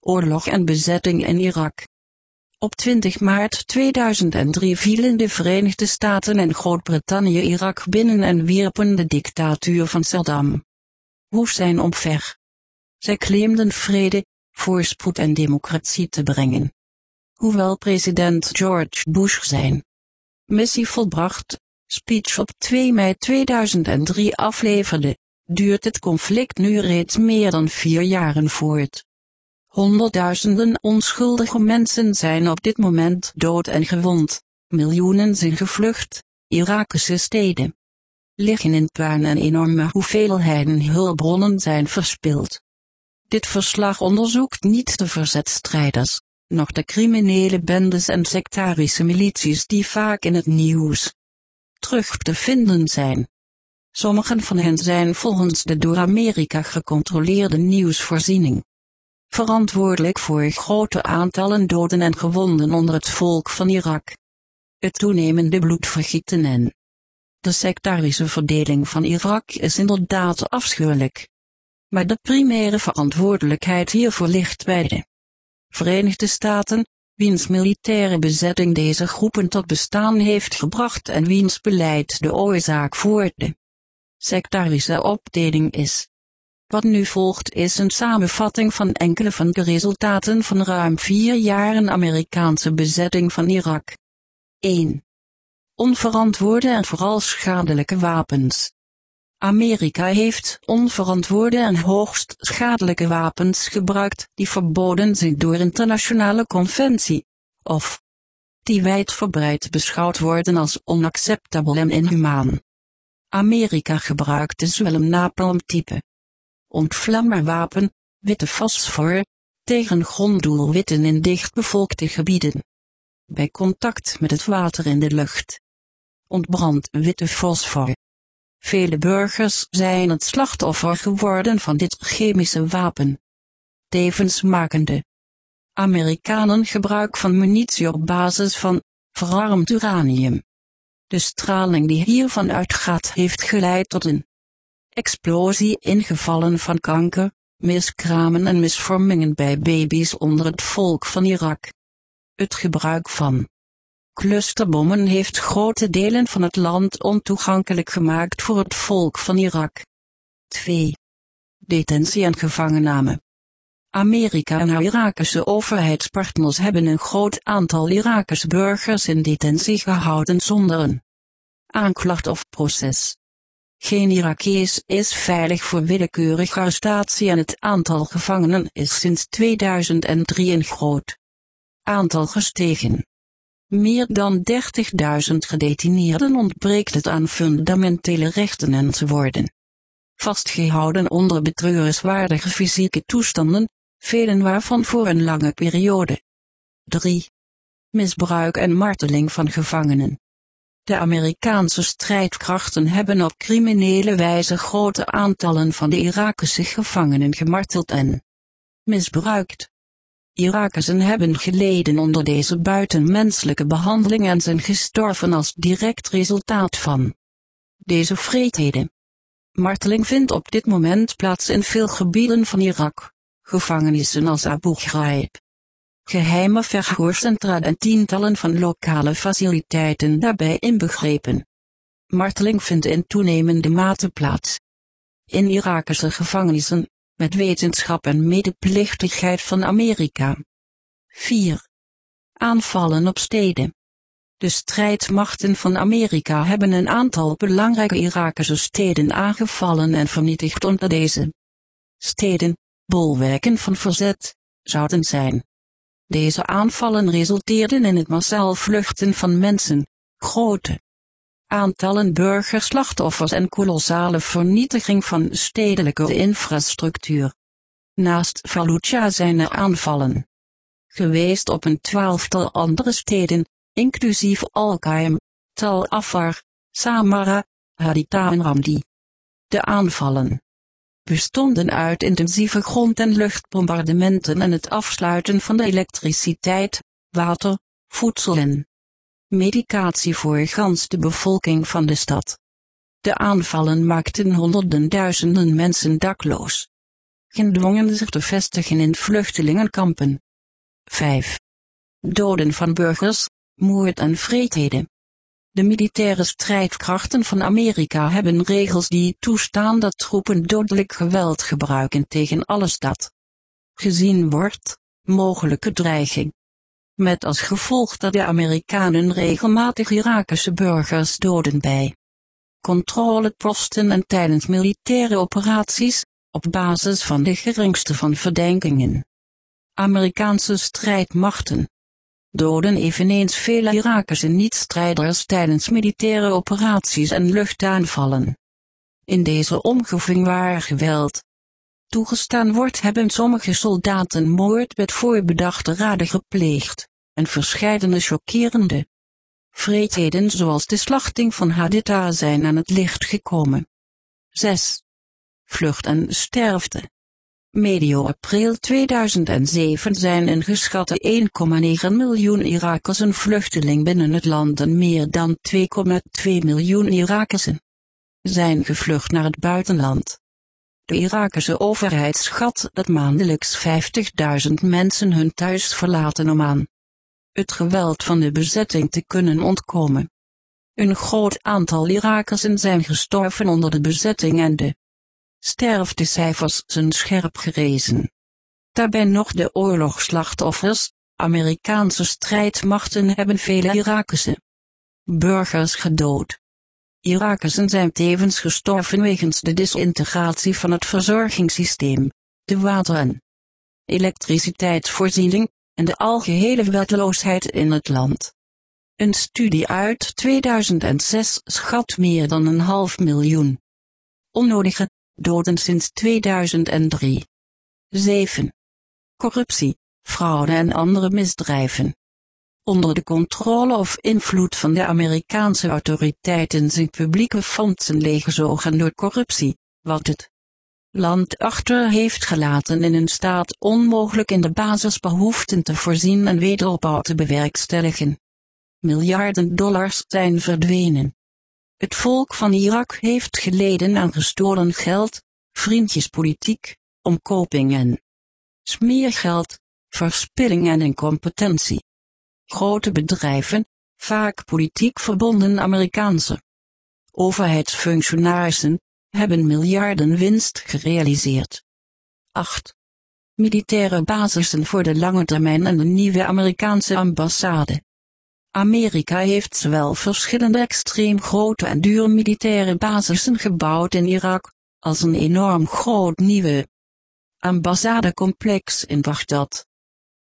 oorlog en bezetting in Irak. Op 20 maart 2003 vielen de Verenigde Staten en Groot-Brittannië Irak binnen en wierpen de dictatuur van Saddam Hussein omver. Zij claimden vrede, voorspoed en democratie te brengen. Hoewel president George Bush zijn missie volbracht, speech op 2 mei 2003 afleverde, duurt het conflict nu reeds meer dan vier jaren voort. Honderdduizenden onschuldige mensen zijn op dit moment dood en gewond, miljoenen zijn gevlucht, Irakische steden liggen in puin en enorme hoeveelheden hulpbronnen zijn verspild. Dit verslag onderzoekt niet de verzetstrijders, nog de criminele bendes en sectarische milities die vaak in het nieuws terug te vinden zijn. Sommigen van hen zijn volgens de door Amerika gecontroleerde nieuwsvoorziening verantwoordelijk voor grote aantallen doden en gewonden onder het volk van Irak. Het toenemende bloedvergieten en de sectarische verdeling van Irak is inderdaad afschuwelijk. Maar de primaire verantwoordelijkheid hiervoor ligt bij de Verenigde Staten, wiens militaire bezetting deze groepen tot bestaan heeft gebracht en wiens beleid de oorzaak voor de sectarische opdeling is. Wat nu volgt is een samenvatting van enkele van de resultaten van ruim vier jaren Amerikaanse bezetting van Irak. 1. Onverantwoorde en vooral schadelijke wapens. Amerika heeft onverantwoorde en hoogst schadelijke wapens gebruikt die verboden zijn door internationale conventie, of die wijdverbreid beschouwd worden als onacceptabel en inhumaan. Amerika gebruikte zwelm napalm-type ontvlammerwapen, witte fosfor, tegen gronddoelwitten in dichtbevolkte gebieden. Bij contact met het water in de lucht. Ontbrandt witte fosfor. Vele burgers zijn het slachtoffer geworden van dit chemische wapen. Tevens makende Amerikanen gebruik van munitie op basis van verarmd uranium. De straling die hiervan uitgaat heeft geleid tot een explosie in gevallen van kanker, miskramen en misvormingen bij baby's onder het volk van Irak. Het gebruik van clusterbommen heeft grote delen van het land ontoegankelijk gemaakt voor het volk van Irak. 2. Detentie en gevangenname. Amerika en haar Irakische overheidspartners hebben een groot aantal Irakische burgers in detentie gehouden zonder een aanklacht of proces. Geen Irakees is veilig voor willekeurig arrestatie en het aantal gevangenen is sinds 2003 een groot aantal gestegen. Meer dan 30.000 gedetineerden ontbreekt het aan fundamentele rechten en ze worden vastgehouden onder betreurenswaardige fysieke toestanden, velen waarvan voor een lange periode. 3. Misbruik en marteling van gevangenen. De Amerikaanse strijdkrachten hebben op criminele wijze grote aantallen van de Irakische gevangenen gemarteld en misbruikt. Irakissen hebben geleden onder deze buitenmenselijke behandeling en zijn gestorven als direct resultaat van deze vreedheden. Marteling vindt op dit moment plaats in veel gebieden van Irak, gevangenissen als Abu Ghraib, geheime verhoorcentra en tientallen van lokale faciliteiten daarbij inbegrepen. Marteling vindt in toenemende mate plaats. In Irakische gevangenissen, met wetenschap en medeplichtigheid van Amerika. 4. Aanvallen op steden. De strijdmachten van Amerika hebben een aantal belangrijke Irakische steden aangevallen en vernietigd onder deze steden, bolwerken van verzet, zouden zijn. Deze aanvallen resulteerden in het massaal vluchten van mensen, grote aantallen burgerslachtoffers en kolossale vernietiging van stedelijke infrastructuur. Naast Fallujah zijn er aanvallen geweest op een twaalftal andere steden, inclusief Al-Qaim, Tal Afar, Samara, Haditha en Ramdi. De aanvallen bestonden uit intensieve grond- en luchtbombardementen en het afsluiten van de elektriciteit, water, voedsel en medicatie voor gans de bevolking van de stad. De aanvallen maakten honderden duizenden mensen dakloos. gedwongen zich te vestigen in vluchtelingenkampen. 5. Doden van burgers, moord en vreedheden. De militaire strijdkrachten van Amerika hebben regels die toestaan dat troepen dodelijk geweld gebruiken tegen alles dat gezien wordt, mogelijke dreiging. Met als gevolg dat de Amerikanen regelmatig Irakische burgers doden bij controleposten en tijdens militaire operaties, op basis van de geringste van verdenkingen. Amerikaanse strijdmachten doden eveneens vele Irakische niet-strijders tijdens militaire operaties en luchtaanvallen. In deze omgeving waar geweld toegestaan wordt hebben sommige soldaten moord met voorbedachte raden gepleegd, en verscheidene chockerende vreedheden zoals de slachting van Haditha zijn aan het licht gekomen. 6. Vlucht en sterfte. Medio april 2007 zijn een geschatte 1,9 miljoen Irakers een vluchteling binnen het land en meer dan 2,2 miljoen Irakersen zijn gevlucht naar het buitenland. De Irakische overheid schat dat maandelijks 50.000 mensen hun thuis verlaten om aan het geweld van de bezetting te kunnen ontkomen. Een groot aantal Irakersen zijn gestorven onder de bezetting en de sterftecijfers zijn scherp gerezen. Daarbij nog de oorlogsslachtoffers, Amerikaanse strijdmachten hebben vele Irakese burgers gedood. Irakersen zijn tevens gestorven wegens de disintegratie van het verzorgingssysteem, de water- en elektriciteitsvoorziening, en de algehele wetteloosheid in het land. Een studie uit 2006 schat meer dan een half miljoen onnodige doden sinds 2003. 7. Corruptie, fraude en andere misdrijven. Onder de controle of invloed van de Amerikaanse autoriteiten zijn publieke fondsen leeggezogen door corruptie, wat het land achter heeft gelaten in een staat onmogelijk in de basisbehoeften te voorzien en wederopbouw te bewerkstelligen. Miljarden dollars zijn verdwenen. Het volk van Irak heeft geleden aan gestolen geld, vriendjespolitiek, omkoping en smeergeld, verspilling en incompetentie. Grote bedrijven, vaak politiek verbonden Amerikaanse overheidsfunctionarissen, hebben miljarden winst gerealiseerd. 8. Militaire basissen voor de lange termijn en de nieuwe Amerikaanse ambassade. Amerika heeft zowel verschillende extreem grote en dure militaire basissen gebouwd in Irak, als een enorm groot nieuwe ambassadecomplex in Baghdad.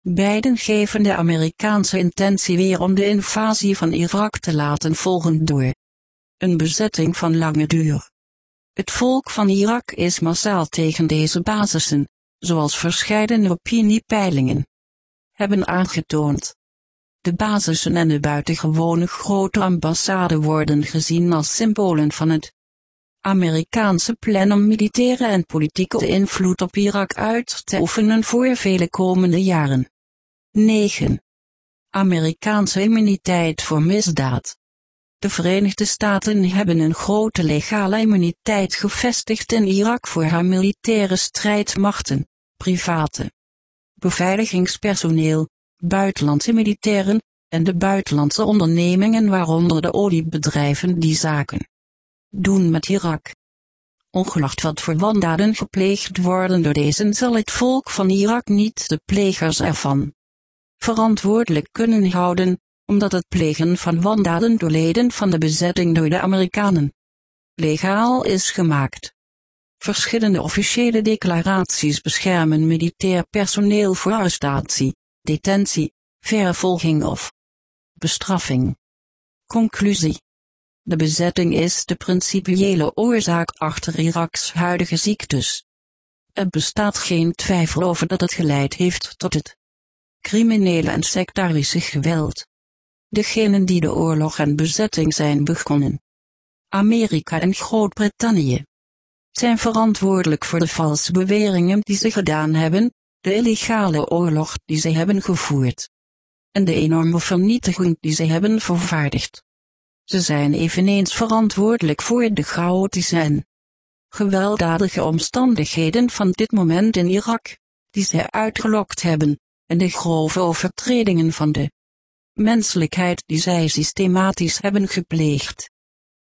Beiden geven de Amerikaanse intentie weer om de invasie van Irak te laten volgen door een bezetting van lange duur. Het volk van Irak is massaal tegen deze basissen, zoals verscheidene opiniepeilingen hebben aangetoond. De basissen en de buitengewone grote ambassade worden gezien als symbolen van het Amerikaanse plan om militaire en politieke invloed op Irak uit te oefenen voor vele komende jaren. 9. Amerikaanse immuniteit voor misdaad. De Verenigde Staten hebben een grote legale immuniteit gevestigd in Irak voor haar militaire strijdmachten, private beveiligingspersoneel, buitenlandse militairen, en de buitenlandse ondernemingen waaronder de oliebedrijven die zaken doen met Irak. Ongeacht wat voor wandaden gepleegd worden door deze zal het volk van Irak niet de plegers ervan verantwoordelijk kunnen houden, omdat het plegen van wandaden door leden van de bezetting door de Amerikanen legaal is gemaakt. Verschillende officiële declaraties beschermen militair personeel voor arrestatie, detentie, vervolging of bestraffing. Conclusie. De bezetting is de principiële oorzaak achter Iraks huidige ziektes. Er bestaat geen twijfel over dat het geleid heeft tot het criminele en sectarische geweld. Degenen die de oorlog en bezetting zijn begonnen. Amerika en Groot-Brittannië zijn verantwoordelijk voor de valse beweringen die ze gedaan hebben, de illegale oorlog die ze hebben gevoerd en de enorme vernietiging die ze hebben vervaardigd. Ze zijn eveneens verantwoordelijk voor de chaotische en gewelddadige omstandigheden van dit moment in Irak, die zij uitgelokt hebben, en de grove overtredingen van de menselijkheid die zij systematisch hebben gepleegd.